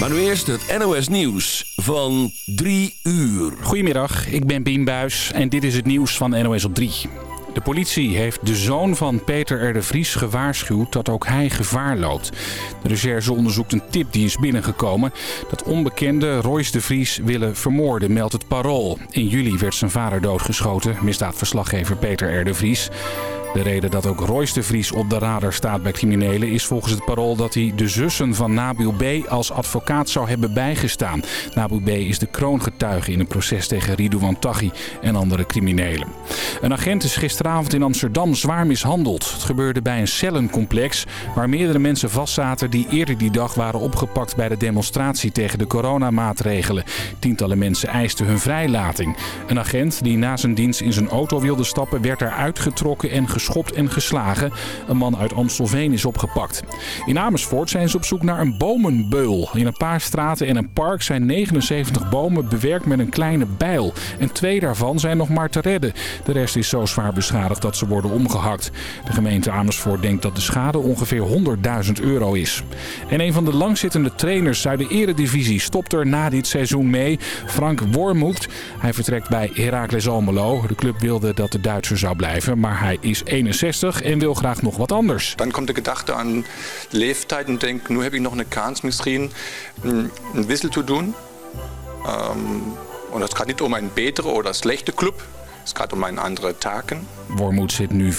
Maar nu eerst het NOS Nieuws van 3 uur. Goedemiddag, ik ben Bien Buis en dit is het nieuws van NOS op 3. De politie heeft de zoon van Peter R. de Vries gewaarschuwd dat ook hij gevaar loopt. De recherche onderzoekt een tip die is binnengekomen. Dat onbekende Royce de Vries willen vermoorden, meldt het parool. In juli werd zijn vader doodgeschoten, misdaadverslaggever Peter R. de Vries. De reden dat ook Royce de Vries op de radar staat bij criminelen is volgens het parool dat hij de zussen van Nabil B. als advocaat zou hebben bijgestaan. Nabil B. is de kroongetuige in een proces tegen Ridouan Taghi en andere criminelen. Een agent is gisteravond in Amsterdam zwaar mishandeld. Het gebeurde bij een cellencomplex waar meerdere mensen vastzaten die eerder die dag waren opgepakt bij de demonstratie tegen de coronamaatregelen. Tientallen mensen eisten hun vrijlating. Een agent die na zijn dienst in zijn auto wilde stappen werd eruit getrokken en geschoten geschopt en geslagen. Een man uit Amstelveen is opgepakt. In Amersfoort zijn ze op zoek naar een bomenbeul. In een paar straten en een park zijn 79 bomen bewerkt met een kleine bijl. En twee daarvan zijn nog maar te redden. De rest is zo zwaar beschadigd dat ze worden omgehakt. De gemeente Amersfoort denkt dat de schade ongeveer 100.000 euro is. En een van de langzittende trainers uit de eredivisie stopt er na dit seizoen mee. Frank Wormoed. Hij vertrekt bij Heracles Almelo. De club wilde dat de Duitser zou blijven, maar hij is 61 en wil graag nog wat anders. Dan komt de gedachte aan leeftijd en denk, nu heb ik nog een kans misschien een wissel te doen. Um, en het gaat niet om een betere of slechte club. Het gaat om een andere taken. Wormoed zit nu 4,5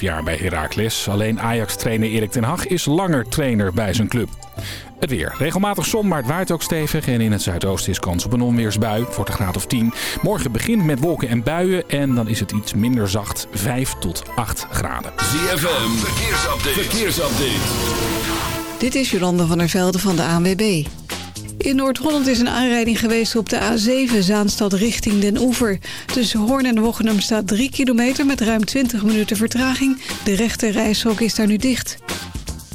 jaar bij Heracles. Alleen Ajax-trainer Erik ten Hag is langer trainer bij zijn club. Het weer. Regelmatig zon, maar het waait ook stevig. En in het zuidoosten is kans op een onweersbui. Het wordt een graad of 10. Morgen begint met wolken en buien. En dan is het iets minder zacht. 5 tot 8 graden. ZFM. Verkeersupdate. Verkeersupdate. Dit is Jolande van der Velde van de ANWB. In Noord-Holland is een aanrijding geweest op de A7 Zaanstad richting Den Oever. Tussen Hoorn en Wochenum staat 3 kilometer met ruim 20 minuten vertraging. De rechte reishok is daar nu dicht.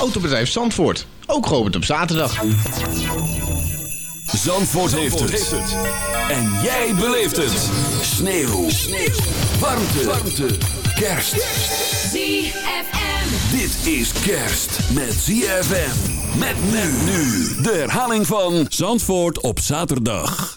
Autobedrijf Zandvoort, ook geopend op zaterdag. Zandvoort, heeft, het. En jij beleeft het. Sneeuw. Sneeuw. Warmte. Warmte. Kerst. ZFM. Dit is kerst met ZFM. Met men nu. De herhaling van Zandvoort op zaterdag.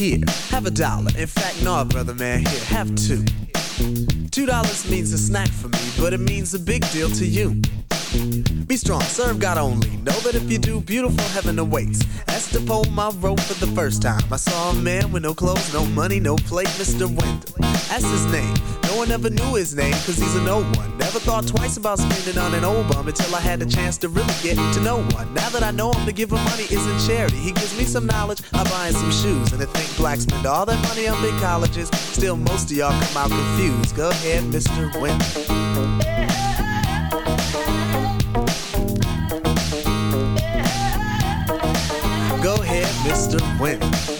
Here, have a dollar. In fact, no, brother man, here, have two. Two dollars means a snack for me, but it means a big deal to you. Be strong, serve God only. Know that if you do, beautiful heaven awaits. That's the poem I wrote for the first time. I saw a man with no clothes, no money, no plate, Mr. Wendell. That's his name. No one ever knew his name, cause he's a no one. Never thought twice about spending on an old bum until I had the chance to really get to know one. Now that I know him, to give him money isn't charity. He gives me some knowledge, I buy him some shoes. And to think blacks spend all that money on big colleges, still most of y'all come out confused. Go ahead, Mr. Wendell. Ahead, Mr.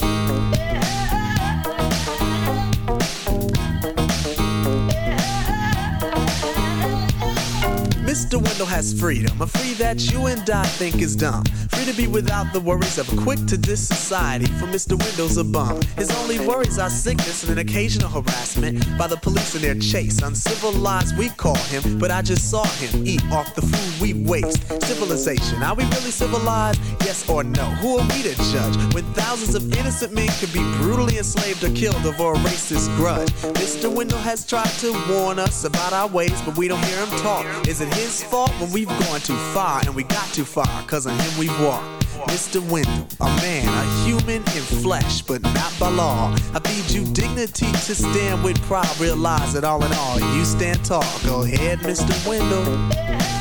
Mr. Wendell has freedom, a free that you and I think is dumb. Free to be without the worries of a quick to this society, for Mr. Wendell's a bum. His only worries are sickness and an occasional harassment by the police in their chase. Uncivilized, we call him, but I just saw him eat off the food we waste. Civilization, are we really civilized? Yes or no? Who are we to judge when thousands of innocent men could be brutally enslaved or killed over a racist grudge? Mr. Wendell has tried to warn us about our ways, but we don't hear him talk. Is it his fault when we've gone too far and we got too far? Cause on him we've walked. Mr. Wendell, a man, a human in flesh, but not by law. I feed you dignity to stand with pride. Realize that all in all, you stand tall. Go ahead, Mr. Wendell.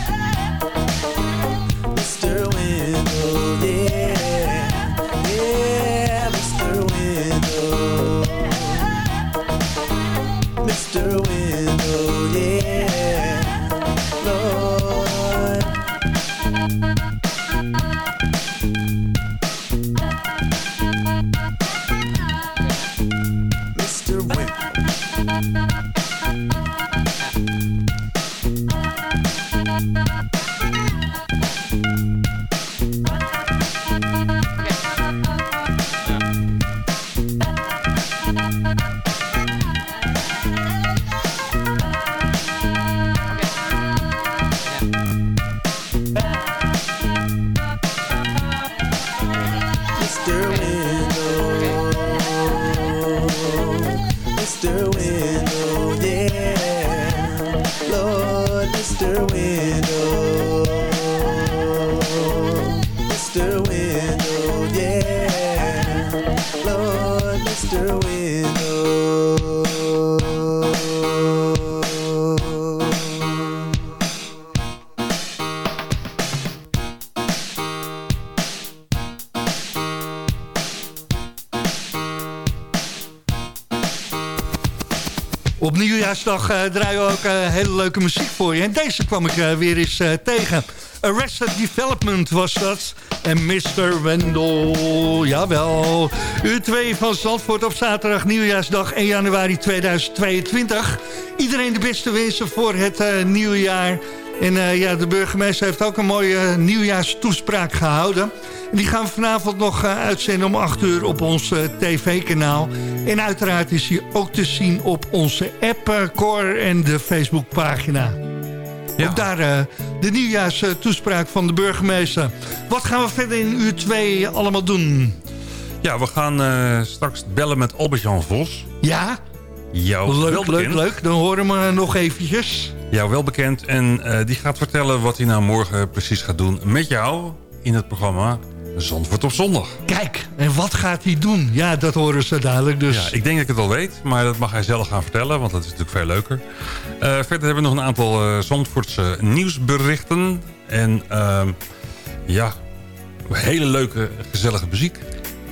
Eh, draaien we ook eh, hele leuke muziek voor je. En deze kwam ik eh, weer eens tegen. Arrested Development was dat. En Mr. Wendell, jawel. Uur 2 van Zandvoort op zaterdag, nieuwjaarsdag 1 januari 2022. Iedereen de beste wensen voor het eh, nieuwe jaar. En ja, de burgemeester heeft ook een mooie nieuwjaarstoespraak gehouden. En die gaan we vanavond nog uitzenden om 8 uur op ons tv-kanaal. En uiteraard is hij ook te zien op onze app, eh, Core en de Facebookpagina. Ook daar eh, de nieuwjaarstoespraak van de burgemeester. Wat gaan we verder in uur 2 allemaal doen? Ja, we gaan eh, straks bellen met Albert-Jan Vos. Ja, Jou wel leuk, leuk, leuk. Dan horen we hem nog eventjes. Jou wel bekend. En die gaat vertellen wat hij nou morgen precies gaat doen met jou in het programma Zandvoort op zondag. Kijk, en wat gaat hij doen? Ja, dat horen ze dadelijk. Dus Ja, ik denk dat ik het al weet, maar dat mag hij zelf gaan vertellen, want dat is natuurlijk veel leuker. Eh, verder hebben we nog een aantal eh Zandvoortse nieuwsberichten. En ehm, ja, hele leuke, gezellige muziek.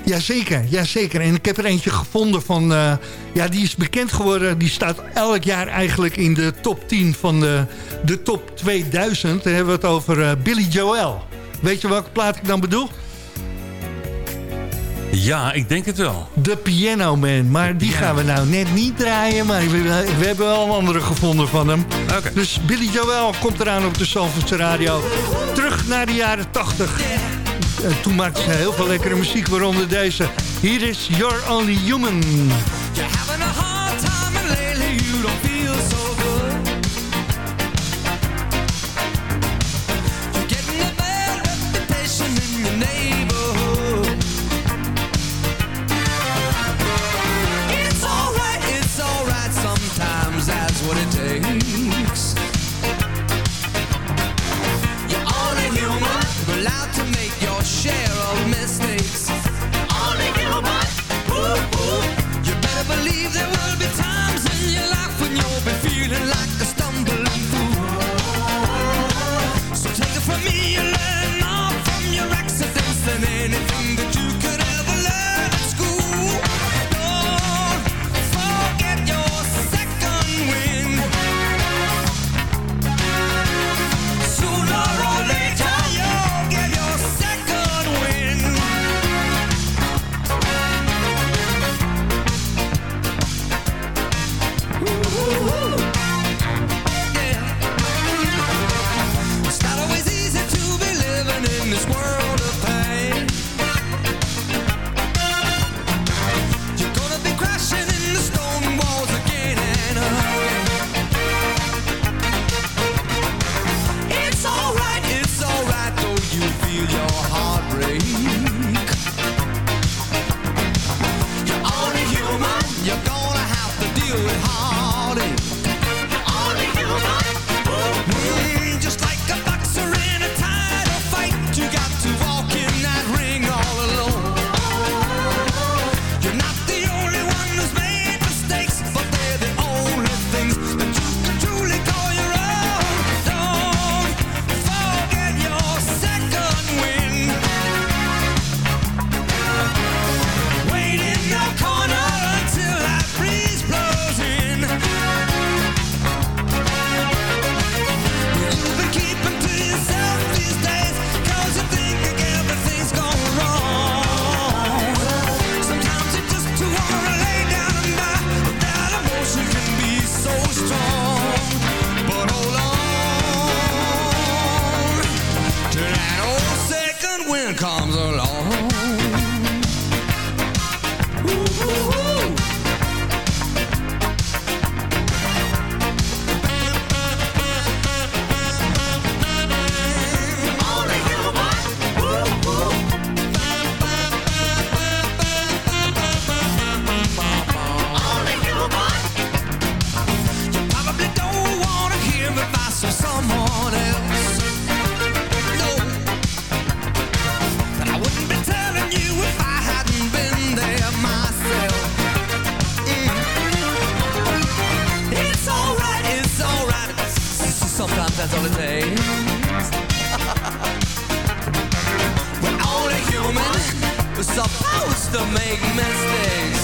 Jazeker, jazeker. En ik heb er eentje gevonden van... eh, ja, die is bekend geworden. Die staat elk jaar eigenlijk in de top 10 van de, de top 2000. Dan hebben we het over Billy Joel. Weet je welke plaat ik dan bedoel? Ja, ik denk het wel. De Piano Man. Maar die gaan we nou net niet draaien. Maar we, we hebben wel een andere gevonden van hem. Oké. Dus Billy Joel komt eraan op de Zalvoortse Radio. Terug naar de jaren 80. En toen maakte ze heel veel lekkere muziek, waaronder deze. Hier is You're Only Human. holidays. We're only human, we're supposed to make mistakes.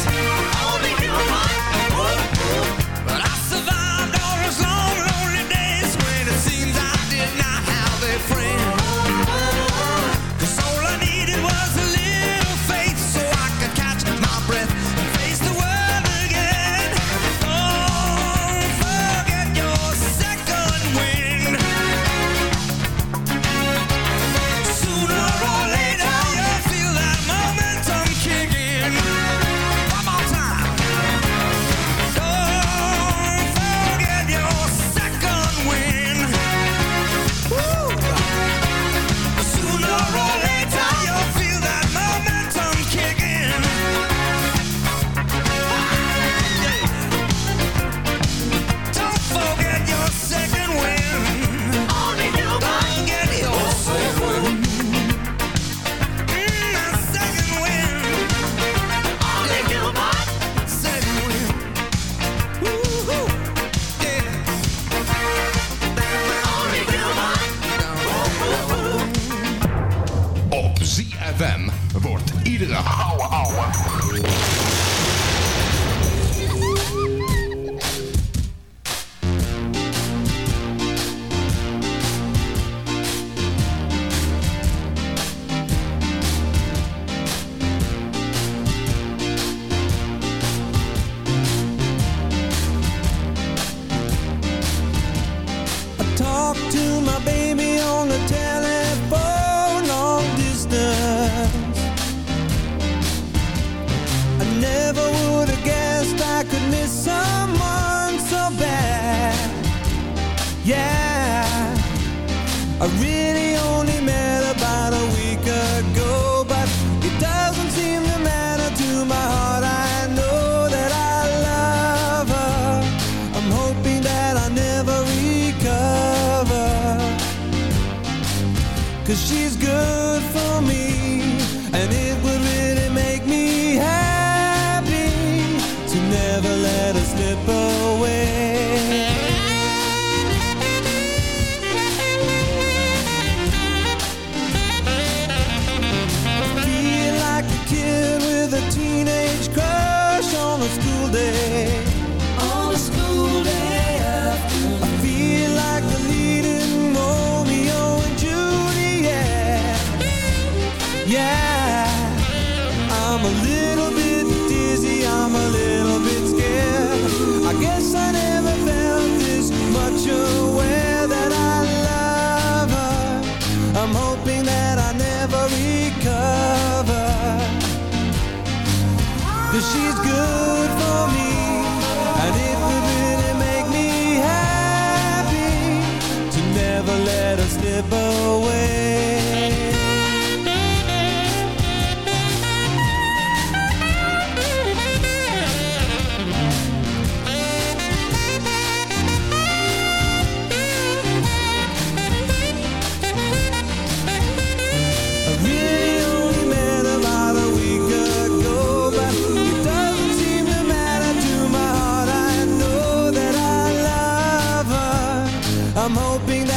I'm hoping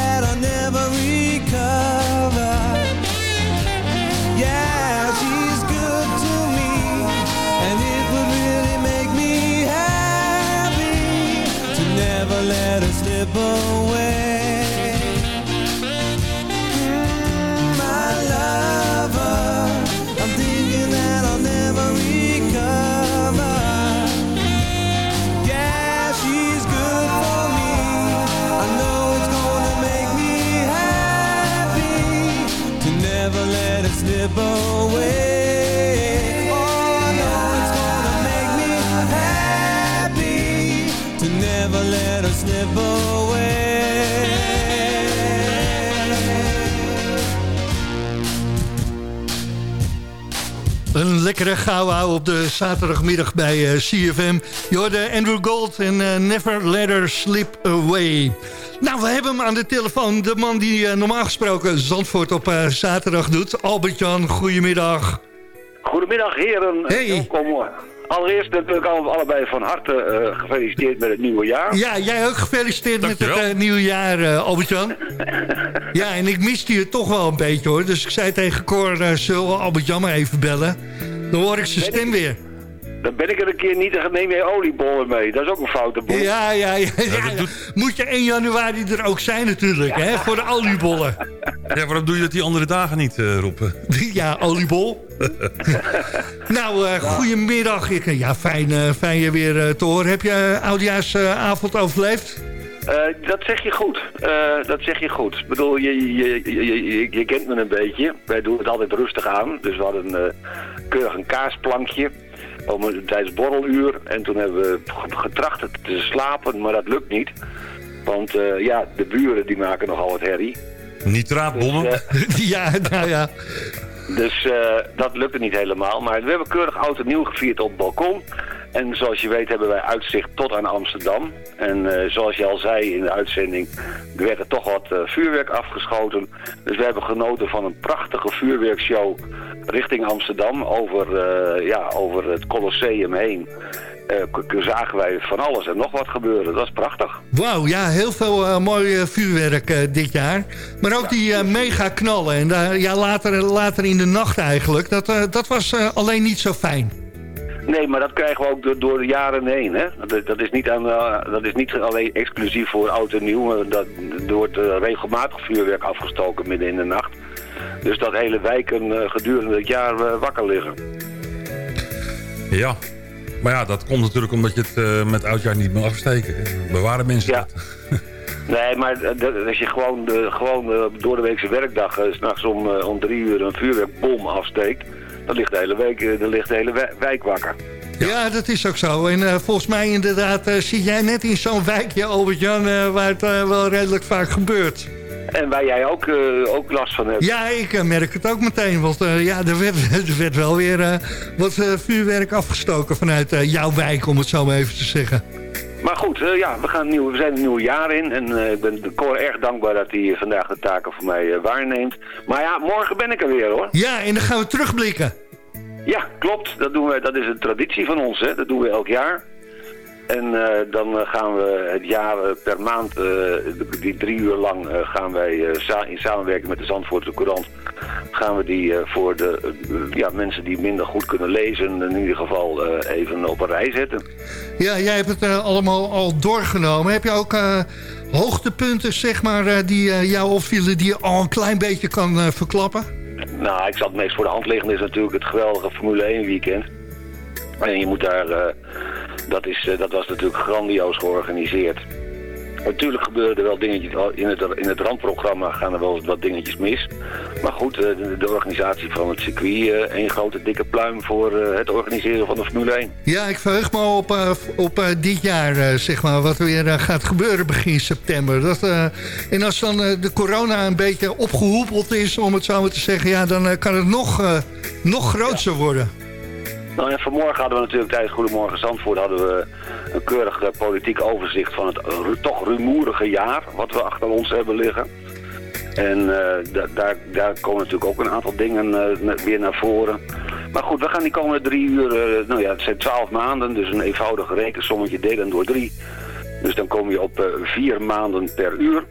lekkere gauw op de zaterdagmiddag bij eh, CFM. CFM. hoorde Andrew Gold en eh, Never Let Her Slip Away. Nou, we hebben hem aan de telefoon. De man die eh, normaal gesproken Zandvoort op zaterdag doet. Albert-Jan, goedemiddag. Goedemiddag heren. Hey. Welkom allereerst natuurlijk alle- allebei van harte eh, gefeliciteerd met het nieuwe jaar. Ja, jij ook gefeliciteerd met het eh, nieuwe jaar, eh Albert-Jan. ja, en ik miste je toch wel een beetje hoor. Dus ik zei tegen Cor, zullen we Albert-Jan maar even bellen? Dan hoor ik zijn stem weer. Dan ben ik er een keer niet en neem je oliebollen mee. Dat is ook een foute boel. Ja, ja, ja. ja, dat doet- Moet je 1 januari er ook zijn natuurlijk, hè? Voor de oliebollen. Ja, waarom doe je dat die andere dagen niet, eh roepen? Ja, oliebol. nou, eh goedemiddag. Ik, ja, fijn, eh, fijn je weer te horen. Heb je uh, oudejaarsavond overleefd? Eh, dat zeg je goed. Eh, dat zeg je goed. Ik bedoel, je, je, je, je, je kent me een beetje. Wij doen het altijd rustig aan. Dus we hadden eh, keurig een kaasplankje om, tijdens borreluur. En toen hebben we ge- getracht te slapen, maar dat lukt niet. Want ja, de buren die maken nogal wat herrie. Nitraatbommen? Dus, ja, nou ja. Dus dat lukte niet helemaal. Maar we hebben keurig oud en nieuw gevierd op het balkon. En zoals je weet hebben wij uitzicht tot aan Amsterdam. En eh, zoals je al zei in de uitzending, er werd er toch wat eh, vuurwerk afgeschoten. Dus we hebben genoten van een prachtige vuurwerkshow richting Amsterdam. Over, eh, ja, over het Colosseum heen. Zagen wij van alles en nog wat gebeuren. Dat is prachtig. Wauw, ja, heel veel mooi vuurwerk dit jaar. Maar ook die mega knallen. En daar, ja, later, later in de nacht eigenlijk. Dat, dat was alleen niet zo fijn. Nee, maar dat krijgen we ook door, door de jaren heen. Hè? Dat, dat, is niet aan, eh, dat is niet alleen exclusief voor oud en nieuw. Dat, er wordt eh, regelmatig vuurwerk afgestoken midden in de nacht. Dus dat hele wijken eh, gedurende het jaar wakker liggen. Ja. Maar ja, dat komt natuurlijk omdat je het met oudjaar niet mag afsteken. Bewaren mensen Ja. dat? Nee, maar als je gewoon, de, gewoon door de weekse werkdag 's s'nachts om, om drie uur een vuurwerkbom afsteekt... dan ligt de hele, week, eh, dan ligt de hele wij- wijk wakker. Ja, dat is ook zo. En eh, volgens mij inderdaad eh, zit jij net in zo'n wijkje, Albert-Jan... waar het wel redelijk vaak gebeurt. En waar jij ook, ook last van hebt. Ja, ik merk het ook meteen. Want ja, er, werd, er werd wel weer wat vuurwerk afgestoken vanuit jouw wijk, om het zo maar even te zeggen. Maar goed, eh, ja, we, gaan nieuw, we zijn een nieuw jaar in. En eh, ik ben de Cor erg dankbaar dat hij vandaag de taken voor mij eh, waarneemt. Maar ja, morgen ben ik er weer hoor. Ja, en dan gaan we terugblikken. Ja, klopt. Dat, doen we, dat is een traditie van ons. Hè. Dat doen we elk jaar. En eh, dan eh, gaan we het jaar eh, per maand, die drie uur lang, gaan wij sa- in samenwerking met de Zandvoortse Courant, gaan we die voor de ja, mensen die minder goed kunnen lezen, in ieder geval even op een rij zetten. Ja, jij hebt het allemaal al doorgenomen. Heb je ook hoogtepunten, zeg maar, die jou opvielen... die je al een klein beetje kan verklappen? Nou, ik zal het meest voor de hand liggen is natuurlijk het geweldige Formule 1 weekend. En je moet daar, dat, is, eh, dat was natuurlijk grandioos georganiseerd. Natuurlijk gebeuren er wel dingetjes, in het, in het randprogramma gaan er wel wat dingetjes mis. Maar goed, eh, de, de organisatie van het circuit, eh, één grote dikke pluim voor eh, het organiseren van de Formule 1. Ja, ik verheug me op, eh, op eh, dit jaar, eh, zeg maar, wat er weer eh, gaat gebeuren begin september. Dat, eh, en als dan eh, de corona een beetje opgehoepeld is, om het zo maar te zeggen... ja, dan eh, kan het nog, eh, nog groter worden. Nou, en vanmorgen hadden we natuurlijk tijdens Goedemorgen Zandvoort hadden we een keurig eh, politiek overzicht van het toch rumoerige jaar wat we achter ons hebben liggen. En da- daar, daar komen natuurlijk ook een aantal dingen eh, weer naar voren. Maar goed, we gaan die komende drie uur, nou ja, het zijn twaalf maanden, dus een eenvoudig rekensommetje delen door drie. Dus dan kom je op vier maanden per uur.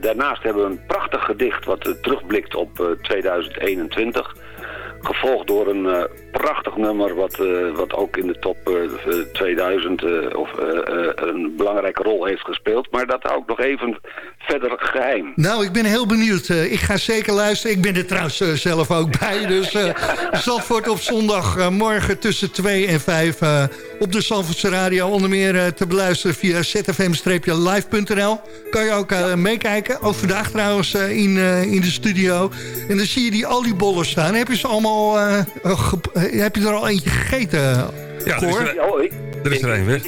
Daarnaast hebben we een prachtig gedicht wat terugblikt op eh, 2021. Gevolgd door een eh, prachtig nummer wat, eh, wat ook in de top eh, 2000 eh, of, een belangrijke rol heeft gespeeld. Maar dat hou ik nog even verder geheim. Nou, ik ben heel benieuwd. Ik ga zeker luisteren. Ik ben er trouwens zelf ook bij. Dus eh Zandvoort op zondag eh, morgen tussen 2 en 5 eh, op de Zandvoortse Radio. Onder meer te beluisteren via zfm-live.nl. Kan je ook meekijken. Ook vandaag trouwens in, in de studio. En dan zie je die oliebollen staan. Heb je ze allemaal... eh, eh, eh, heb je er al eentje gegeten? Ja, er is Cor? er, Oh, ik, er is er één weg.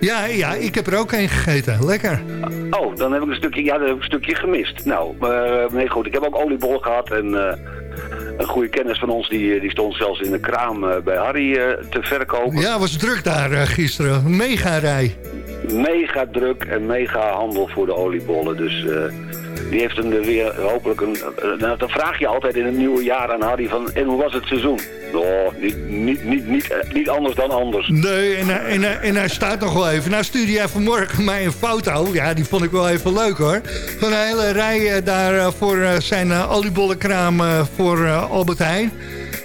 Ja, ja, ik heb er ook een gegeten. Lekker. oh, dan heb ik een stukje, ja, dan heb ik een stukje gemist. Nou, nee goed, ik heb ook oliebol gehad en eh, een goede kennis van ons die, die stond zelfs in de kraam bij Harry eh, te verkopen. Ja, was druk daar eh, gisteren. Mega rij. mega druk en mega handel voor de oliebollen. Dus eh, die heeft hem er weer hopelijk een... eh, nou, dan vraag je altijd in het nieuwe jaar aan Harry van... En hoe was het seizoen? Oh, niet, niet, niet, niet, eh, niet anders dan anders. Nee, en, hij- en, en hij staat nog wel even. Nou stuurde jij vanmorgen mij een foto. Ja, die vond ik wel even leuk hoor. Van een hele rij eh, daar voor zijn oliebollenkraam voor Albert Heijn.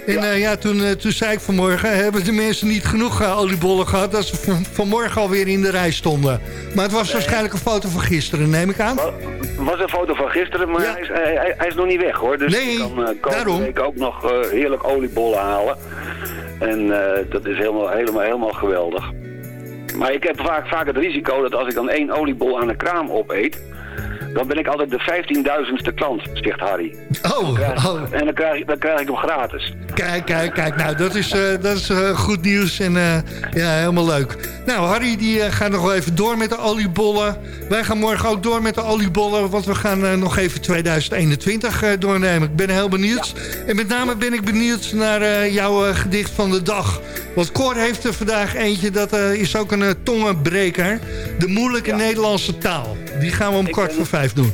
En ja, ja toen, eh, toen zei ik vanmorgen, hebben de mensen niet genoeg eh, oliebollen gehad... dat ze van, vanmorgen alweer in de rij stonden. Maar het was waarschijnlijk een foto van gisteren, neem ik aan. was een foto van gisteren, maar hij, is, hij, is nog niet weg hoor. Dus Nee, kan eh, daarom. week ook nog eh, heerlijk oliebollen halen. En eh, dat is helemaal, helemaal, helemaal geweldig. Maar ik heb vaak, vaak het risico dat als ik dan één oliebol aan de kraam opeet... dan ben ik altijd de 15.000ste klant, zegt Harry. Oh, oh. En dan krijg, ik- dan krijg ik hem gratis. Kijk, kijk, kijk. Nou, dat is, eh, dat is eh, goed nieuws en eh, ja, helemaal leuk. Nou, Harry die gaat nog wel even door met de oliebollen. Wij gaan morgen ook door met de oliebollen, want we gaan nog even 2021 eh, doornemen. Ik ben heel benieuwd. En met name ben ik benieuwd naar jouw gedicht van de dag. Want Cor heeft er vandaag eentje, dat is ook een tongenbreker. De moeilijke Nederlandse taal. Die gaan we om kwart voor vijf doen.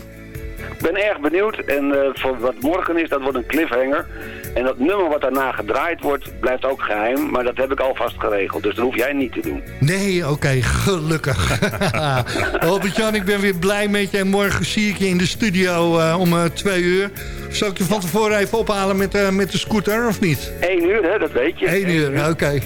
Ik ben erg benieuwd en eh, voor wat morgen is, dat wordt een cliffhanger. En dat nummer wat daarna gedraaid wordt, blijft ook geheim. Maar dat heb ik alvast geregeld, dus dat hoef jij niet te doen. Nee, oké, gelukkig. Albert-Jan, ik ben weer blij met je. En morgen zie ik je in de studio eh, om eh, twee uur. Zal ik je van tevoren even ophalen met, eh, met de scooter, of niet? Eén uur, hè, dat weet je. Eén uur, oké.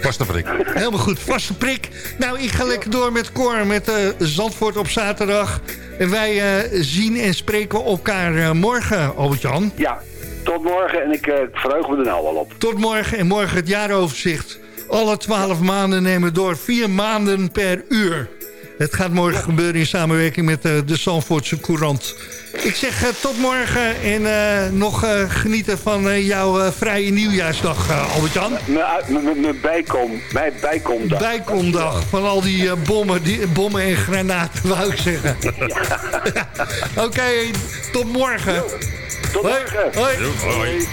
Vaste prik. Helemaal goed, vaste prik. Nou, ik ga lekker door met Cor, met eh, Zandvoort op zaterdag. En wij eh, zien en spreken elkaar eh, morgen, Albert-Jan. Ja, tot morgen en ik eh, verheug me er nou al op. Tot morgen en morgen het jaaroverzicht. Alle twaalf maanden nemen door vier maanden per uur. Het gaat morgen gebeuren in samenwerking met de Zandvoortse Courant. Ik zeg eh, tot morgen en eh, nog eh, genieten van jouw vrije nieuwjaarsdag, Albert-Jan. Mijn bijkom, mijn bijkomdag. Bijkomdag van al die bommen, die, bommen en granaten, wou ik zeggen. Oké, tot morgen. Tot Hoi. morgen. Hoi. Hoi.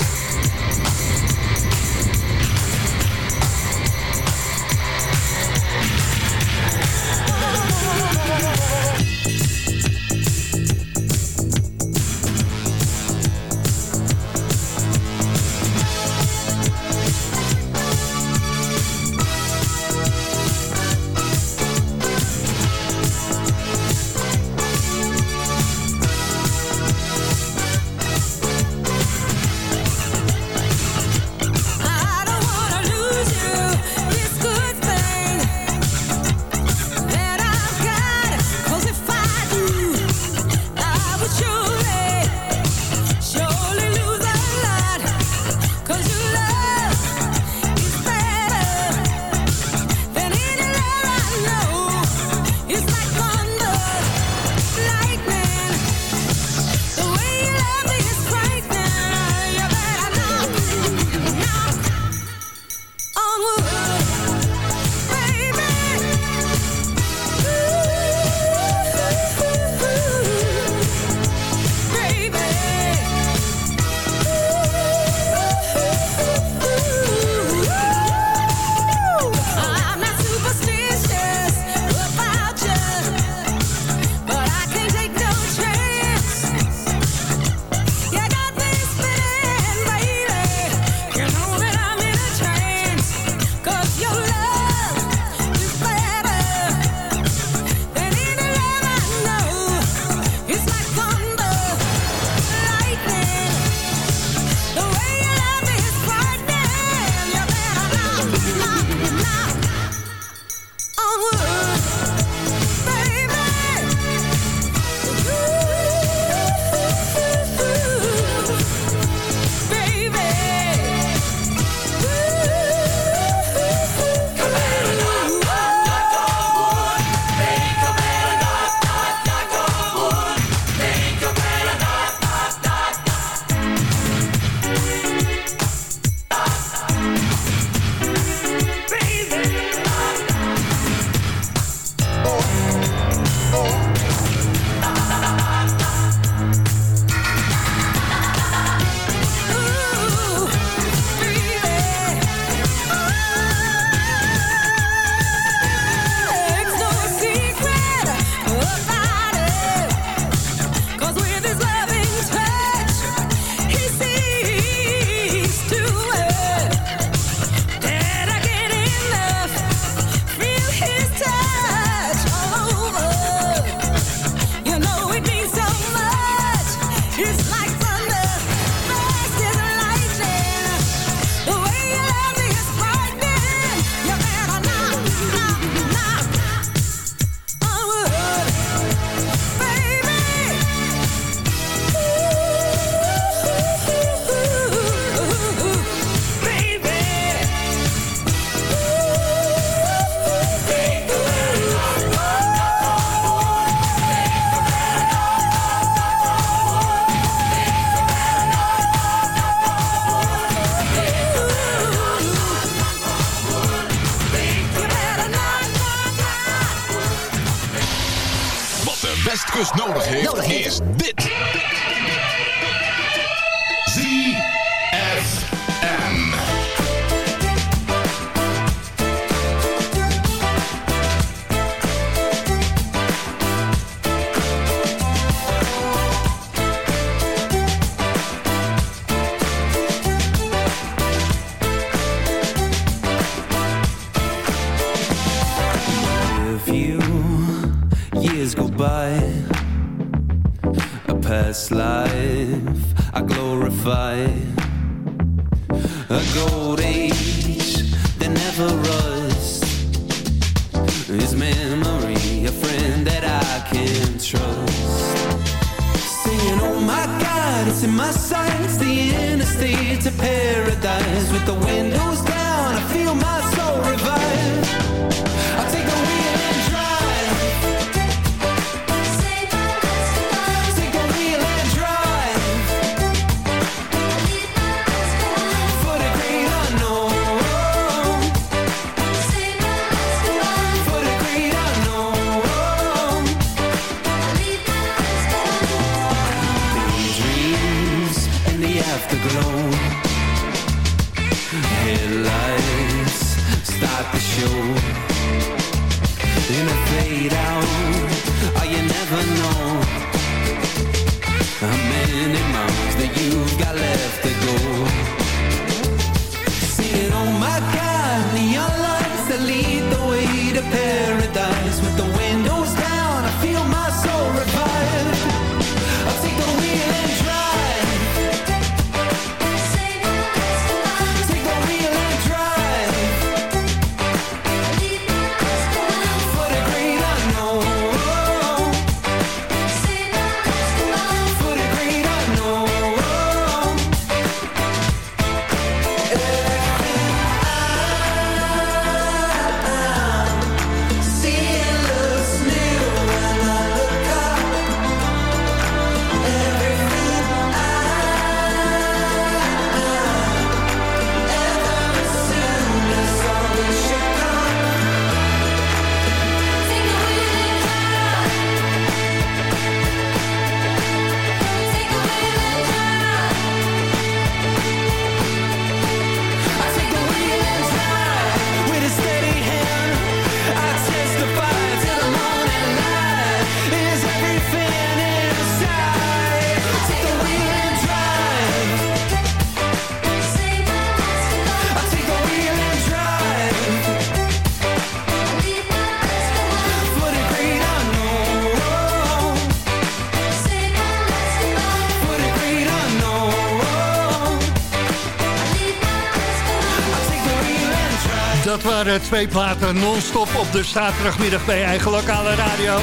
Waren twee platen non-stop op de zaterdagmiddag bij eigen lokale radio.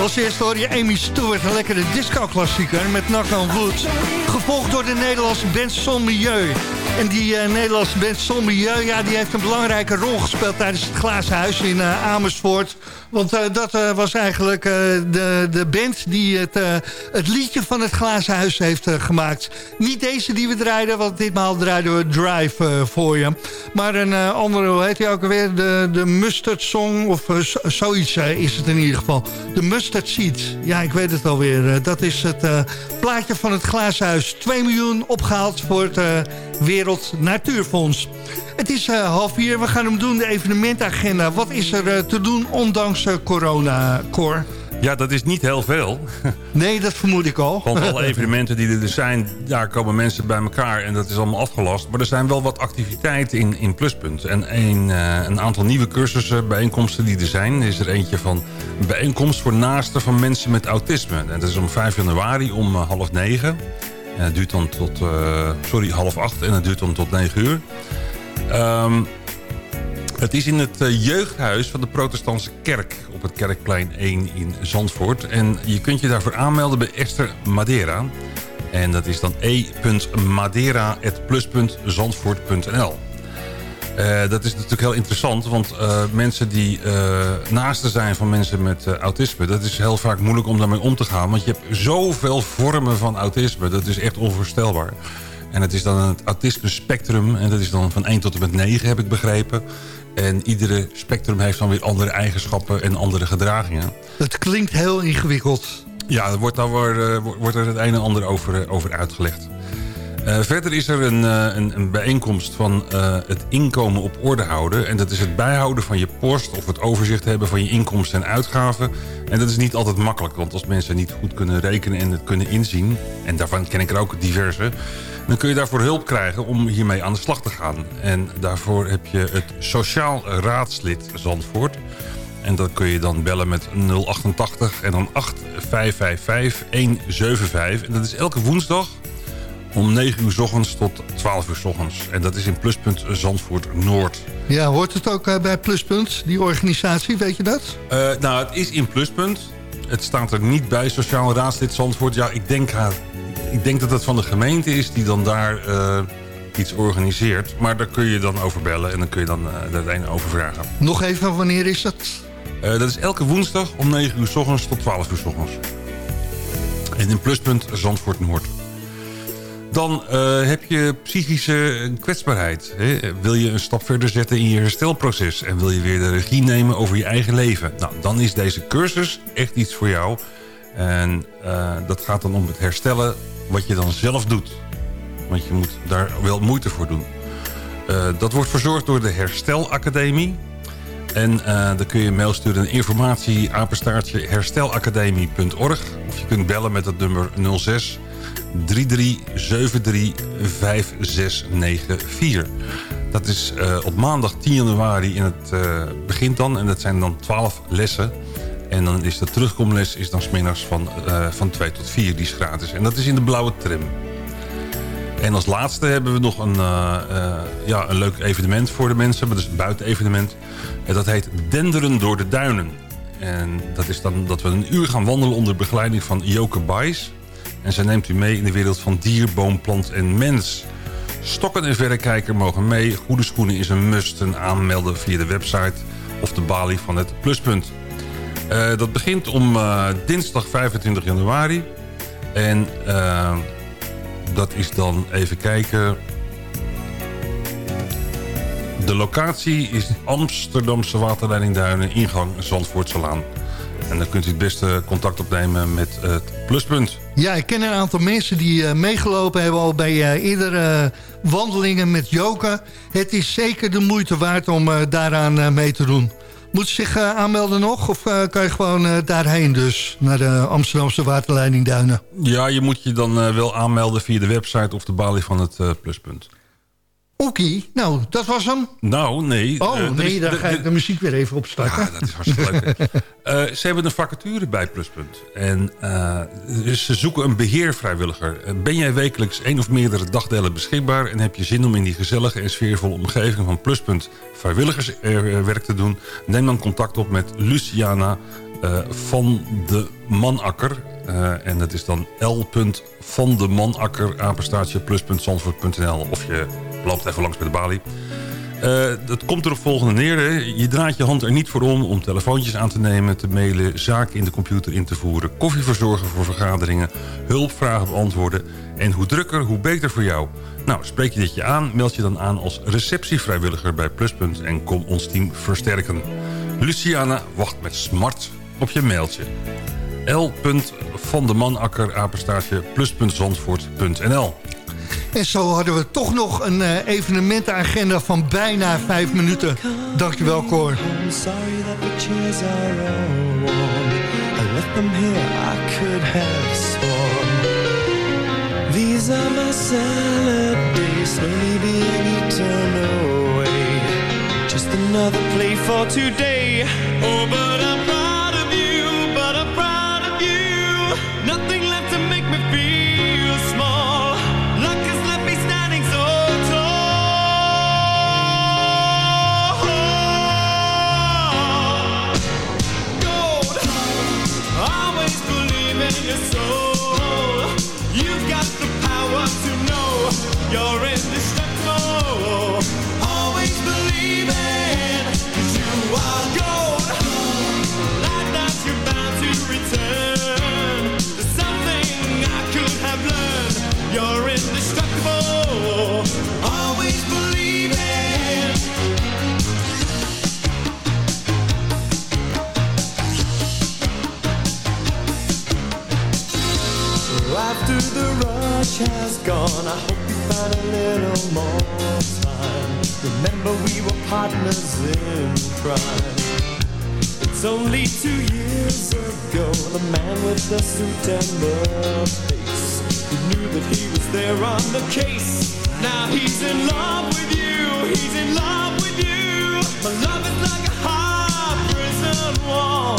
Als eerste hoor je Amy Stewart, een lekkere disco-klassieker met Knock on Wood. Gevolgd door de Nederlandse band Son Milieu. En die eh, Nederlandse band Milieu, ja, die heeft een belangrijke rol gespeeld tijdens het Glazen Huis in eh, Amersfoort. Want eh, dat was eigenlijk de, de band die het, het liedje van het Glazen Huis heeft gemaakt. Niet deze die we draaiden, want ditmaal draaiden we Drive voor je. Maar een andere, hoe heet die ook alweer? De, de Mustard Song, of zo- zoiets is het in ieder geval. De Mustard Seed. Ja, ik weet het alweer. Dat is het plaatje van het Glazen Huis. 2 miljoen opgehaald voor het eh, Wereld Natuurfonds. Het is eh, half vier. We gaan hem doen, de evenementagenda. Wat is er eh, te doen ondanks eh, corona, Cor? Ja, dat is niet heel veel. Nee, dat vermoed ik al. Want alle evenementen die er zijn, daar komen mensen bij elkaar en dat is allemaal afgelast. Maar er zijn wel wat activiteiten in, in Pluspunt. En een, een aantal nieuwe cursussen, bijeenkomsten die er zijn. Er is er eentje van een bijeenkomst voor naasten van mensen met autisme. En dat is om 5 januari om eh, half negen. En het duurt dan tot, eh, sorry, half acht en het duurt dan tot negen uur. Ehm, het is in het eh, jeugdhuis van de protestantse kerk op het Kerkplein 1 in Zandvoort. En je kunt je daarvoor aanmelden bij Esther Madeira. En dat is dan e.madeira.plus.zandvoort.nl Eh Dat is natuurlijk heel interessant, want eh, mensen die eh naasten zijn van mensen met autisme... dat is heel vaak moeilijk om daarmee om te gaan. Want je hebt zoveel vormen van autisme, dat is echt onvoorstelbaar. En het is dan het autisme spectrum. En dat is dan van 1 tot en met 9, heb ik begrepen. En iedere spectrum heeft dan weer andere eigenschappen en andere gedragingen. Het klinkt heel ingewikkeld. Ja, er wordt, dan weer, eh, wordt er het een en ander over, over uitgelegd. Eh, verder is er een, eh, een, een bijeenkomst van eh, het inkomen op orde houden. En dat is het bijhouden van je post of het overzicht hebben van je inkomsten en uitgaven. En dat is niet altijd makkelijk, want als mensen niet goed kunnen rekenen en het kunnen inzien... en daarvan ken ik er ook diverse... dan kun je daarvoor hulp krijgen om hiermee aan de slag te gaan. En daarvoor heb je het Sociaal Raadslid Zandvoort... En dat kun je dan bellen met 088 en dan 8555 175. En dat is elke woensdag om 9 uur s ochtends tot 12 uur s ochtends. En dat is in pluspunt Zandvoort Noord. Ja, hoort het ook eh, bij Pluspunt, die organisatie, weet je dat? Eh, nou, het is in pluspunt. Het staat er niet bij, Sociaal Raadslid Zandvoort. Ja, ik denk, ik denk dat het van de gemeente is die dan daar eh, iets organiseert. Maar daar kun je dan over bellen en dan kun je dan uh, dat een over vragen. Nog even, wanneer is dat? Uh, dat is elke woensdag om 9 uur s ochtends tot 12 uur s ochtends. En in pluspunt Zandvoort Noord. Dan uh, heb je psychische kwetsbaarheid. Hè? Wil je een stap verder zetten in je herstelproces... en wil je weer de regie nemen over je eigen leven... Nou, dan is deze cursus echt iets voor jou. En uh, dat gaat dan om het herstellen wat je dan zelf doet. Want je moet daar wel moeite voor doen. Dat wordt verzorgd door de Herstelacademie. En uh, dan kun je mail sturen naar informatie herstelacademie.org. Of je kunt bellen met het nummer 06 33735694. Dat is uh, op maandag 10 januari in het uh, begint dan. En dat zijn dan 12 lessen. En dan is de terugkomles is dan van, uh, van 2 tot 4. Die is gratis. En dat is in de blauwe tram. En als laatste hebben we nog een, ja, een leuk evenement voor de mensen. Dat is een buitenevenement. En dat heet Denderen door de Duinen. En dat is dan dat we een uur gaan wandelen onder begeleiding van Joke Bijs. En zij neemt u mee in de wereld van dier, boom, plant en mens. Stokken en verrekijker mogen mee. Goede schoenen is een must. En aanmelden via de website of de balie van het Pluspunt. Uh, dat begint om uh, dinsdag 25 januari. En uh, dat is dan even kijken... De locatie is Amsterdamse waterleiding Duinen, ingang Zandvoortselaan. En dan kunt u het beste contact opnemen met het pluspunt. Ja, ik ken een aantal mensen die uh, meegelopen hebben al bij uh, eerdere uh, wandelingen met Joken. Het is zeker de moeite waard om daaraan mee te doen. Moet je zich aanmelden nog of kan je gewoon daarheen dus? Naar de Amsterdamse waterleiding Duinen. Ja, je moet je dan wel aanmelden via de website of de balie van het pluspunt. Oké, okay, nou, dat was hem. Nou, nee. Oh, uh, nee, dan ga ik de muziek weer even opstarten. Ja, dat is hartstikke leuk. uh, ze hebben een vacature bij Pluspunt. En uh, dus ze zoeken een beheervrijwilliger. Ben jij wekelijks één of meerdere dagdelen beschikbaar... en heb je zin om in die gezellige en sfeervolle omgeving van Pluspunt... vrijwilligerswerk te doen... neem dan contact op met Luciana van de Manakker... Uh, en dat is dan L. van de apenstaartje, plus.zandvoort.nl. Of je loopt even langs bij de balie. Uh, dat komt er op volgende neer. Hè. Je draait je hand er niet voor om om telefoontjes aan te nemen, te mailen, zaken in de computer in te voeren, koffie verzorgen voor vergaderingen, hulpvragen beantwoorden. En hoe drukker, hoe beter voor jou. Nou, spreek je dit je aan, meld je dan aan als receptievrijwilliger bij Pluspunt en kom ons team versterken. Luciana wacht met smart op je mailtje. L. van de Manakker, apenstaartje, plus.zandvoort.nl. En zo hadden we toch nog een uh, evenementenagenda van bijna vijf minuten. Dankjewel, Cor. These are my salad days, slowly being eaten away. Just another play for today. Oh, but I'm gone, I hope you find a little more time. Remember, we were partners in crime. It's only two years ago, the man with the suit and the face. Who knew that he was there on the case. Now he's in love with you, he's in love with you. My love is like a high prison wall,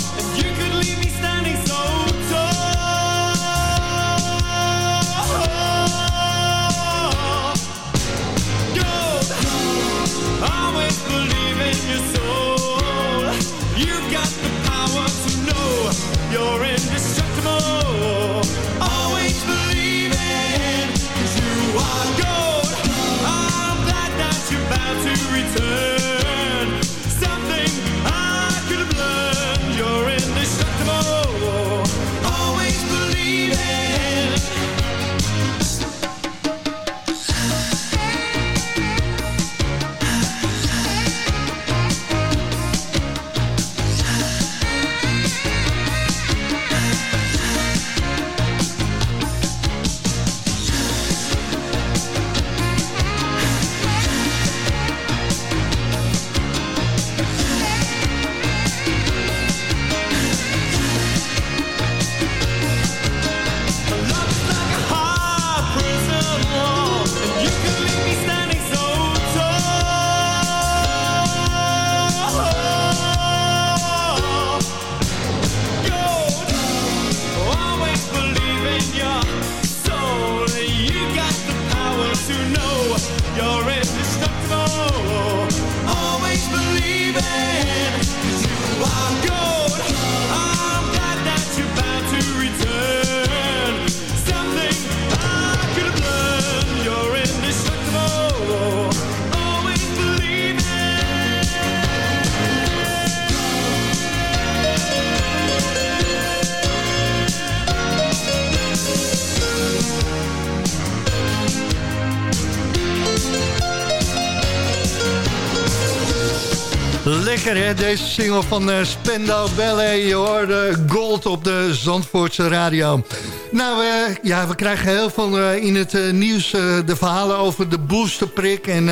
Lekker hè, deze single van uh, Spendau Ballet. Je hoorde Gold op de Zandvoortse radio. Nou eh, ja, we krijgen heel veel eh, in het eh, nieuws de verhalen over de boosterprik. En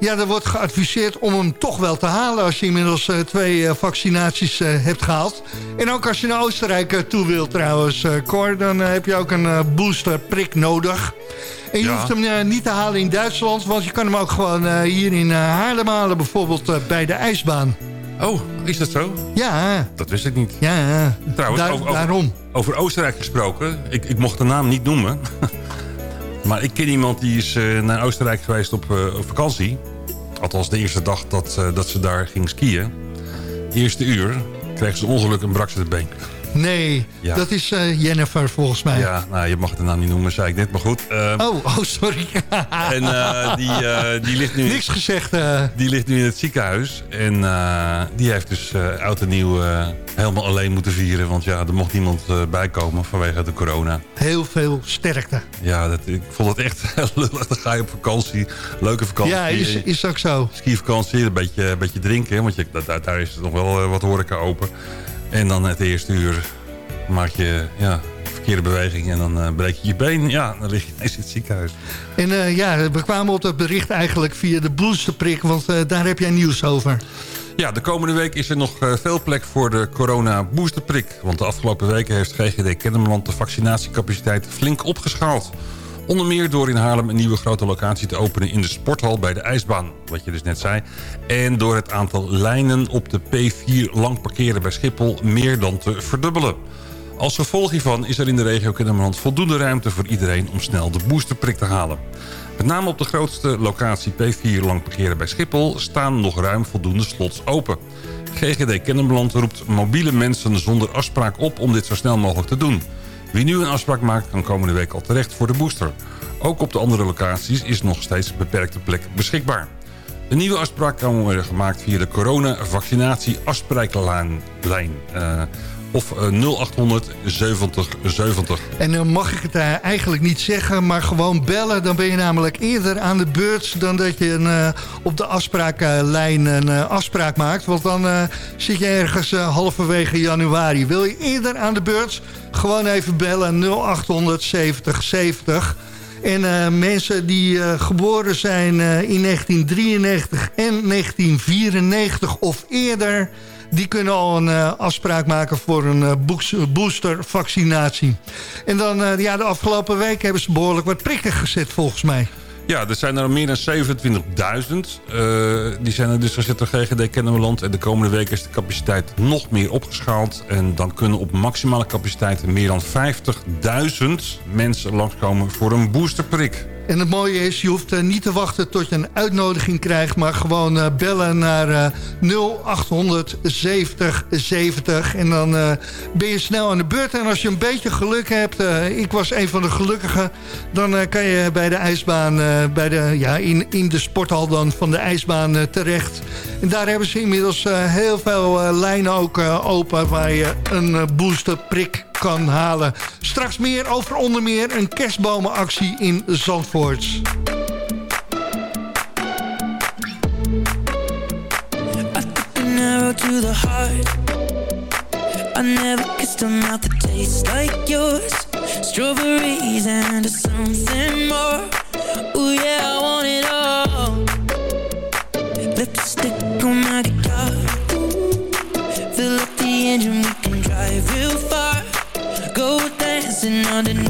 ja, er wordt geadviseerd om hem toch wel te halen... als je inmiddels twee vaccinaties hebt gehaald. En ook als je naar Oostenrijk toe wilt trouwens, Cor... dan heb je ook een boosterprik nodig. En je Ja. hoeft hem niet te halen in Duitsland... want je kan hem ook gewoon hier in Haarlem halen... bijvoorbeeld bij de ijsbaan. Oh, is dat zo? Ja, Dat wist ik niet. ja, Trouwens, daar- over, over- daarom. Over Oostenrijk gesproken. Ik, ik mocht de naam niet noemen. maar ik ken iemand die is eh, naar Oostenrijk geweest op, op vakantie. Althans de eerste dag dat, eh, dat ze daar ging skiën. Eerste uur kreeg ze een ongeluk en brak ze het been. Nee, Ja. dat is eh, Jennifer volgens mij. Ja, nou, je mag de naam niet noemen, zei ik net, maar goed. Eh, Oh, oh, sorry. En eh, die, die, ligt nu, Niks gezegd. eh. die ligt nu in het ziekenhuis. En die heeft dus oud en nieuw helemaal alleen moeten vieren. Want ja, er mocht niemand eh, bijkomen vanwege de corona. Heel veel sterkte. Ja, dat, ik vond het echt lullig. Dan ga je op vakantie. Leuke vakantie. Ja, is, is ook zo. Skivakantie, een beetje, een beetje drinken. Want je, daar, daar is nog wel wat horeca open. En dan het eerste uur maak je ja, verkeerde beweging. En dan eh, breek je je been. Ja, dan lig je ineens in het ziekenhuis. En eh, ja, we kwamen op dat bericht eigenlijk via de boosterprik, want eh, daar heb jij nieuws over. Ja, de komende week is er nog veel plek voor de corona boosterprik. Want de afgelopen weken heeft GGD Kennemerland de vaccinatiecapaciteit flink opgeschaald. Onder meer door in Haarlem een nieuwe grote locatie te openen in de sporthal bij de ijsbaan. Wat je dus net zei. En door het aantal lijnen op de P4 lang parkeren bij Schiphol meer dan te verdubbelen. Als gevolg hiervan is er in de regio Kennemerland voldoende ruimte voor iedereen om snel de boosterprik te halen. Met name op de grootste locatie P4 lang parkeren bij Schiphol staan nog ruim voldoende slots open. GGD Kennemerland roept mobiele mensen zonder afspraak op om dit zo snel mogelijk te doen. Wie nu een afspraak maakt kan komende week al terecht voor de booster. Ook op de andere locaties is nog steeds beperkte plek beschikbaar. Een nieuwe afspraak kan worden gemaakt via de corona-vaccinatie afspraaklijn. lijn of 0800 70 En dan mag ik het eh, eigenlijk niet zeggen, maar gewoon bellen. Dan ben je namelijk eerder aan de beurt dan dat je een, eh, op de afspraaklijn een afspraak maakt. Want dan zit je ergens halverwege januari. Wil je eerder aan de beurt? Gewoon even bellen 0800 70 En mensen die geboren zijn in 1993 en 1994 of eerder die kunnen al een eh, afspraak maken voor een eh, boostervaccinatie. En dan, eh, ja, de afgelopen week hebben ze behoorlijk wat prikken gezet volgens mij. Ja, er zijn er meer dan 27.000. die zijn er dus gezet door GGD Kennemerland. En de komende week is de capaciteit nog meer opgeschaald. En dan kunnen op maximale capaciteit meer dan 50.000 mensen langskomen voor een boosterprik. En het mooie is, je hoeft eh, niet te wachten tot je een uitnodiging krijgt... maar gewoon eh, bellen naar eh, 0800 70 En dan ben je snel aan de beurt. En als je een beetje geluk hebt, ik was een van de gelukkigen... dan kan je bij de ijsbaan, bij de, ja, in, in de sporthal dan van de ijsbaan terecht. En daar hebben ze inmiddels heel veel lijnen ook open... waar je een boosterprik kan halen. Straks meer over onder meer een kerstbomenactie in Zandvoort. to the like yours Strawberries and something sounding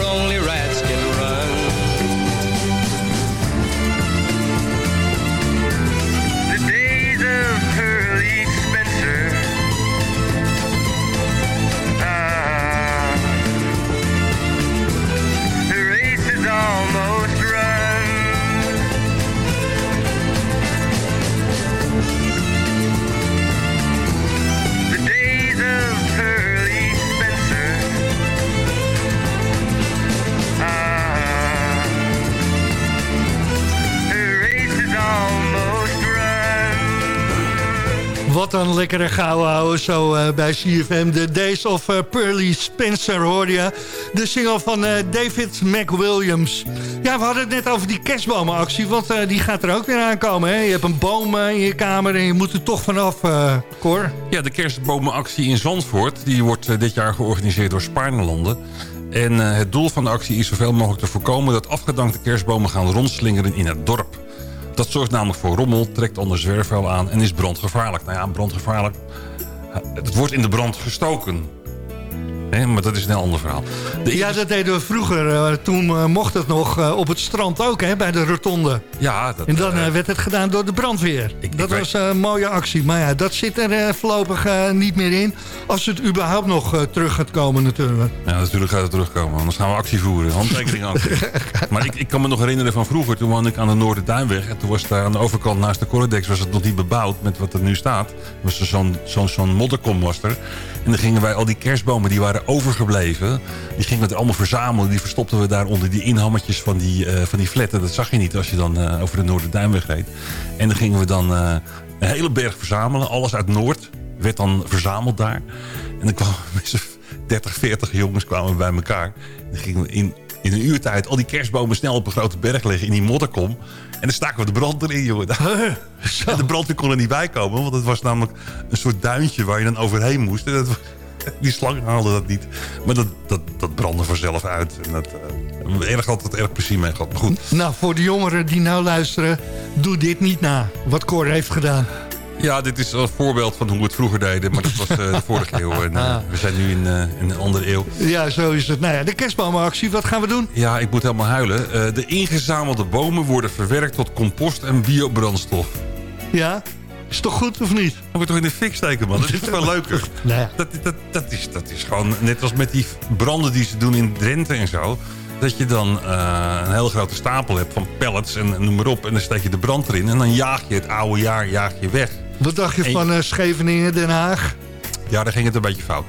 Wat een lekkere gauw houden zo eh, bij CFM. De Days of eh, Pearly Spencer hoor je. De single van eh, David McWilliams. Ja, we hadden het net over die kerstbomenactie. Want die gaat er ook weer aankomen. Hè? Je hebt een boom in je kamer en je moet er toch vanaf, Cor. Ja, de kerstbomenactie in Zandvoort... die wordt dit jaar georganiseerd door Spaarnelanden. En het doel van de actie is zoveel mogelijk te voorkomen... dat afgedankte kerstbomen gaan rondslingeren in het dorp. Dat zorgt namelijk voor rommel, trekt onder zwerfvuil aan... en is brandgevaarlijk. Nou ja, brandgevaarlijk... eh, Het wordt in de brand gestoken. Maar dat is een ander verhaal. De Ja, dat deden we vroeger. eh, toen eh, mocht het nog eh, op het strand ook, hè, bij de rotonde. Ja, dat, En dan werd het gedaan door de brandweer. dat was een mooie actie. Maar ja, dat zit er voorlopig niet meer in. Als het überhaupt nog terug gaat komen natuurlijk. Ja, natuurlijk gaat het terugkomen. Anders gaan we actie voeren. Handtekening actie. maar ik, ik kan me nog herinneren van vroeger. Toen woonde ik aan de Noorderduinweg. En toen was daar aan de overkant naast de Corredex... was het nog niet bebouwd met wat er nu staat. Was er zo'n zo'n zo'n modderkom was er. En dan gingen wij al die kerstbomen die waren overgebleven... die gingen we allemaal verzamelen. Die verstopten we daar onder die inhammetjes van die, eh, van die flatten. Dat zag je niet als je dan eh, over de Noorderduinweg reed. En dan gingen we dan eh, een hele berg verzamelen. Alles uit Noord werd dan verzameld daar. En dan kwamen z'n 30, 40 jongens kwamen bij elkaar. En dan gingen we in, in een uurtijd al die kerstbomen snel op een grote berg leggen in die modderkom. En dan staken we de brand erin, jongen. En de brandweer kon er niet bij komen, want het was namelijk een soort duintje waar je dan overheen moest. En dat, die slang haalde dat niet. Maar dat, dat, dat brandde vanzelf uit. En dat, eh, erg altijd erg plezier mee gehad. Maar goed, Nou, voor de jongeren die nou luisteren, doe dit niet na. Wat Cor heeft gedaan. Ja, dit is een voorbeeld van hoe we het vroeger deden. Maar dat was eh, de vorige eeuw. En, eh, we zijn nu in, eh, in een andere eeuw. Ja, zo is het. Nou ja, de kerstbomenactie, wat gaan we doen? Ja, ik moet helemaal huilen. Eh, de ingezamelde bomen worden verwerkt tot compost en biobrandstof. Ja, is toch goed of niet? Dat moet toch in de fik steken, man. Dat is veel leuker. Nou ja. Dat, dat, dat, is, dat is gewoon net als met die branden die ze doen in Drenthe en zo. Dat je dan eh, een hele grote stapel hebt van pellets en noem maar op. En dan steek je de brand erin. En dan jaag je het oude jaar jaag je weg. Wat dacht je van eh, Scheveningen, Den Haag? Ja, daar ging het een beetje fout.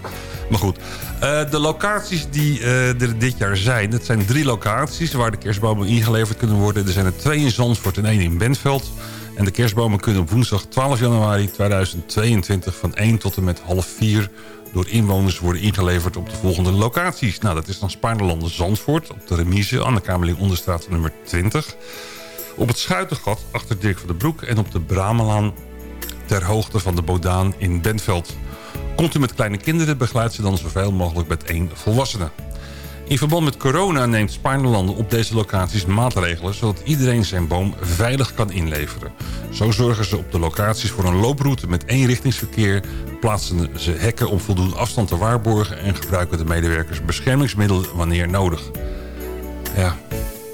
Maar goed, eh, de locaties die eh, er dit jaar zijn... dat zijn drie locaties waar de kerstbomen ingeleverd kunnen worden. Er zijn er twee in Zandvoort en één in Bentveld. En de kerstbomen kunnen op woensdag 12 januari 2022... van 1 tot en met half 4 door inwoners worden ingeleverd op de volgende locaties. Nou, dat is dan Spaarderlanden Zandvoort op de remise aan de Kamerling Onderstraat nummer 20. Op het Schuitengat achter Dirk van den Broek en op de Bramelaan ter hoogte van de Bodaan in Bentveld. Komt u met kleine kinderen, begeleid ze dan zoveel mogelijk met één volwassene. In verband met corona neemt Spaarnelanden op deze locaties maatregelen... zodat iedereen zijn boom veilig kan inleveren. Zo zorgen ze op de locaties voor een looproute met eenrichtingsverkeer... plaatsen ze hekken om voldoende afstand te waarborgen... en gebruiken de medewerkers beschermingsmiddelen wanneer nodig. Ja,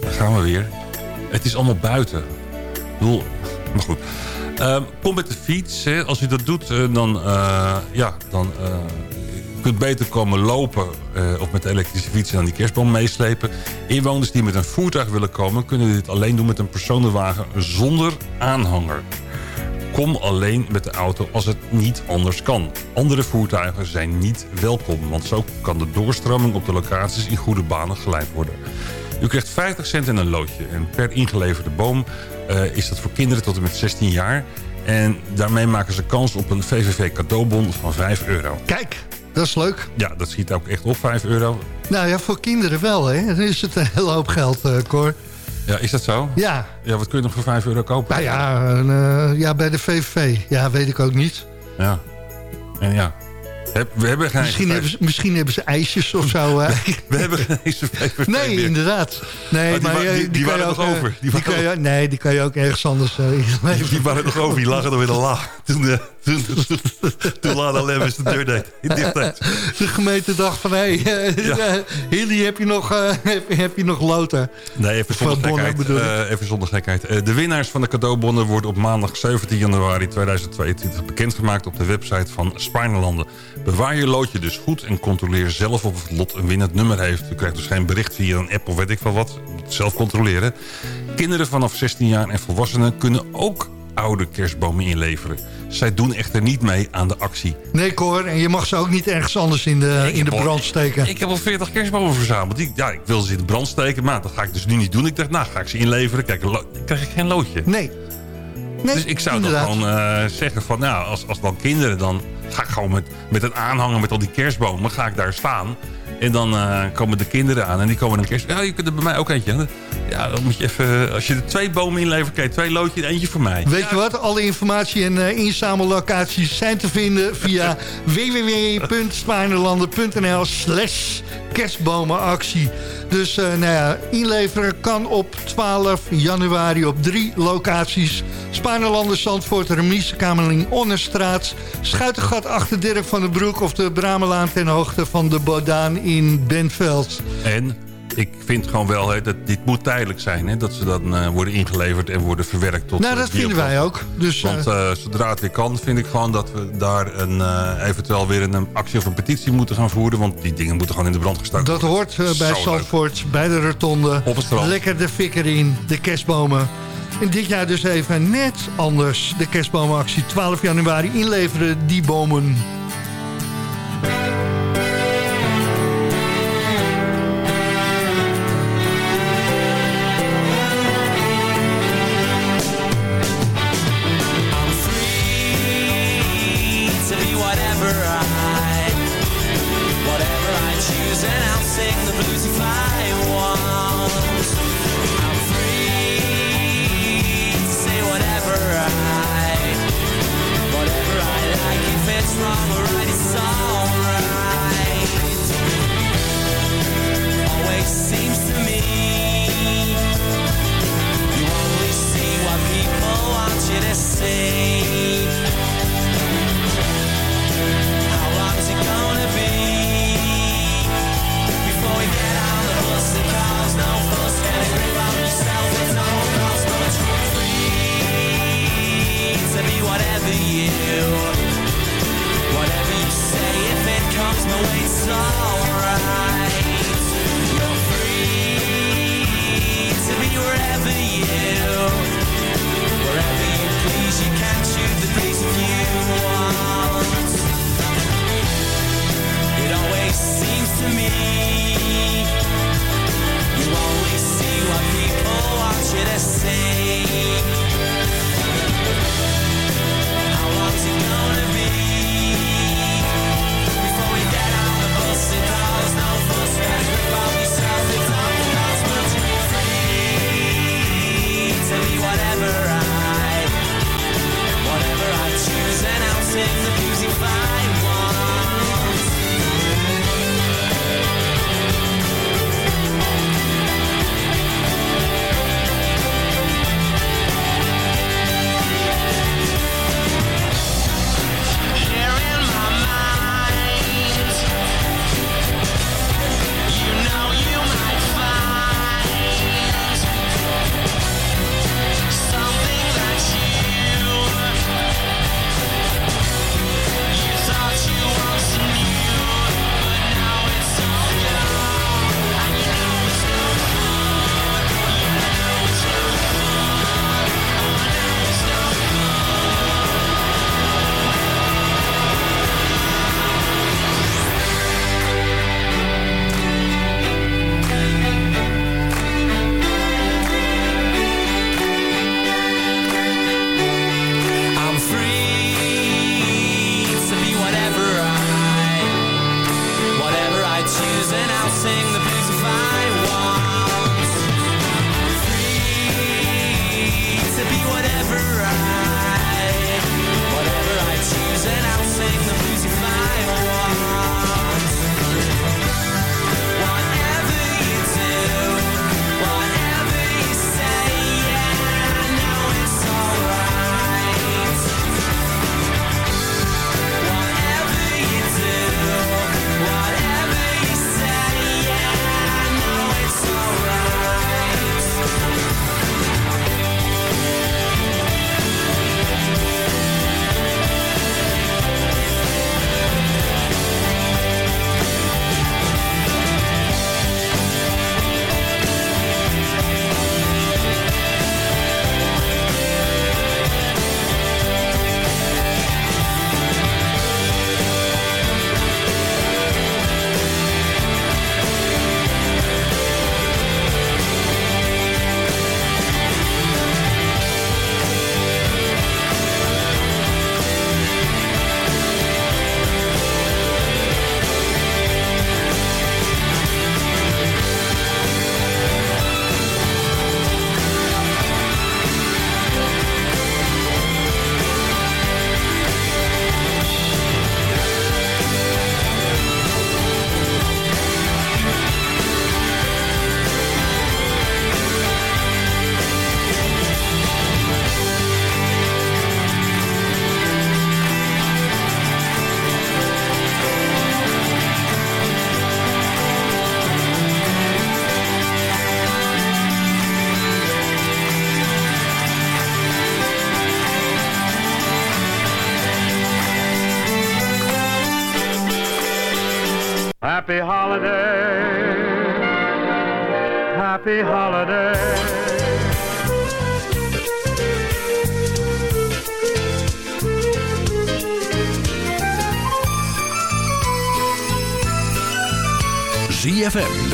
daar gaan we weer. Het is allemaal buiten. Ik maar goed. Ehm, kom met de fiets. Hè. Als u dat doet, eh, dan, eh, ja, dan eh, kunt beter komen lopen eh, of met de elektrische fiets en dan die kerstboom meeslepen. Inwoners die met een voertuig willen komen... kunnen dit alleen doen met een personenwagen zonder aanhanger. Kom alleen met de auto als het niet anders kan. Andere voertuigen zijn niet welkom... want zo kan de doorstroming op de locaties in goede banen geleid worden. U krijgt 50 cent en een loodje. En per ingeleverde boom eh, is dat voor kinderen tot en met 16 jaar... En daarmee maken ze kans op een VVV cadeaubon van 5 euro. Kijk, dat is leuk. Ja, dat schiet ook echt op, 5 euro. Nou ja, voor kinderen wel, hè. Dan is het een hele hoop geld, eh Cor. Ja, is dat zo? Ja. Ja, wat kun je nog voor 5 euro kopen? Nou ja, een, eh, ja, bij de VVV. Ja, weet ik ook niet. Ja. En ja. Heb- We hebben geen Misschien hebben, ze, misschien hebben ze ijsjes of zo. We hebben geen VVV Nee, meer. inderdaad. Nee, Maar die maar waren nog over. Die Die kan je, nee, die kan je ook ergens anders inleveren. Die waren nog over, die lagen nog in de la. Toen, eh, toen, Lana Lemmens de deur deed. De gemeente dacht van, hé, hey, Ja. Hilly, heb je nog, eh, heb, heb je nog loten? Nee, even zonder Van gekheid. Eh, even zonder gekheid. Eh, de winnaars van de cadeaubonnen worden op maandag 17 januari 2022 bekendgemaakt op de website van Spaarnelanden. Bewaar je loodje dus goed en controleer zelf of het lot een winnend nummer heeft. U krijgt dus geen bericht via een app of weet ik veel wat. Zelf controleren. Kinderen vanaf 16 jaar en volwassenen kunnen ook oude kerstbomen inleveren. Zij doen echter niet mee aan de actie. Nee, Cor, en je mag ze ook niet ergens anders in de, in de al- brand steken. Ik heb al 40 kerstbomen verzameld. Die, ja, ik wil ze in de brand steken, maar dat ga ik dus nu niet doen. Ik dacht, nou, ga ik ze inleveren. Kijk, krijg ik geen loodje. Nee. nee dus ik zou dan gewoon eh, zeggen van, nou, als, als dan kinderen, dan ga ik gewoon met, met een aanhanger met al die kerstbomen, ga ik daar staan. En dan eh, komen de kinderen aan en die komen een kerst... Ja, je kunt er bij mij ook eentje. Ja, dan moet je even... Als je er twee bomen inlevert, je twee loodjes en eentje voor mij. Weet je wat? Alle informatie en eh, inzamellocaties zijn te vinden via www.spaarnelanden.nl slash kerstbomenactie. Dus eh, nou ja, inleveren kan op 12 januari op drie locaties. Spaarnelanden, Zandvoort, Remise, Kamerling, Onnerstraat... Schuitengat achter Dirk van den Broek of de Bramelaan ten hoogte van de Bodaan in Bentveld. En ik vind gewoon wel, hè, dat dit moet tijdelijk zijn. Hè, dat ze dan eh, worden ingeleverd en worden verwerkt tot Nou, eh, dat vinden wij ook. Dus, Want eh, eh, zodra het weer kan, vind ik gewoon dat we daar een, eventueel weer een, een actie of een petitie moeten gaan voeren. Want die dingen moeten gewoon in de brand gestoken Dat worden. hoort eh, bij. Zandvoort, bij de rotonde. Op het strand. Lekker de fik erin, de kerstbomen. En dit jaar dus even net anders. De kerstbomenactie 12 januari inleveren die bomen.